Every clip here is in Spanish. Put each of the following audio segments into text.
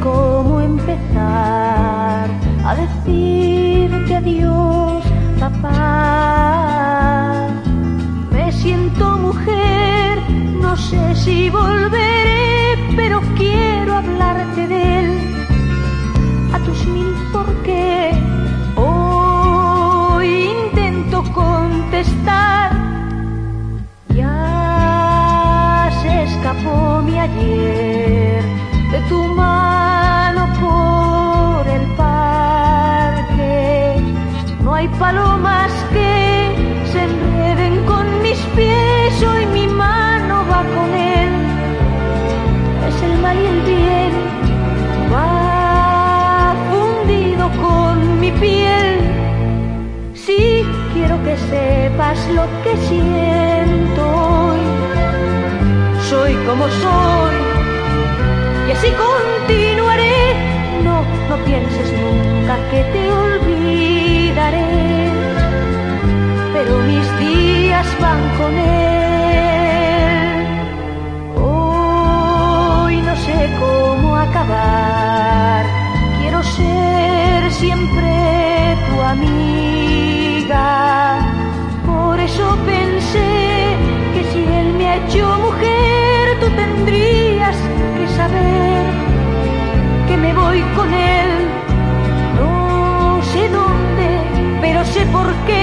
cómo empezar a decirte adiós, papá. Me siento mujer, no sé si volveré, pero quiero hablarte de él a tus mil porqué. Hoy intento contestar, ya se escapó mi ayer de tu mano por el parque. No hay palomas que se enreden con mis pies, hoy mi mano va con él. Es el mal y el bien, va fundido con mi piel. Sí, quiero que sepas lo que siento hoy. Soy como soy y así continuaré. No, no pienses nunca que te olvidaré, pero mis días van con él. Hoy no sé cómo acabar, quiero ser siempre tu amiga. Voy con él. No sé dónde, pero sé por qué.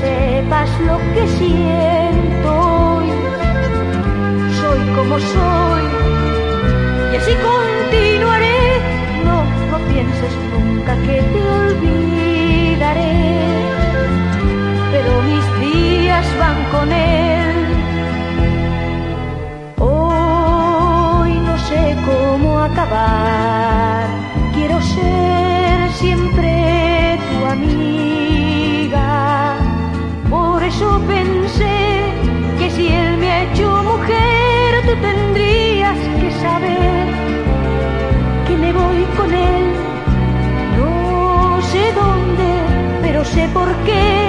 Sepas lo que siento. Soy como soy y así continuaré. No, no pienses nunca que te olvidaré, pero mis días van con él. Hoy no sé cómo acabar, No sé dónde, pero sé por qué.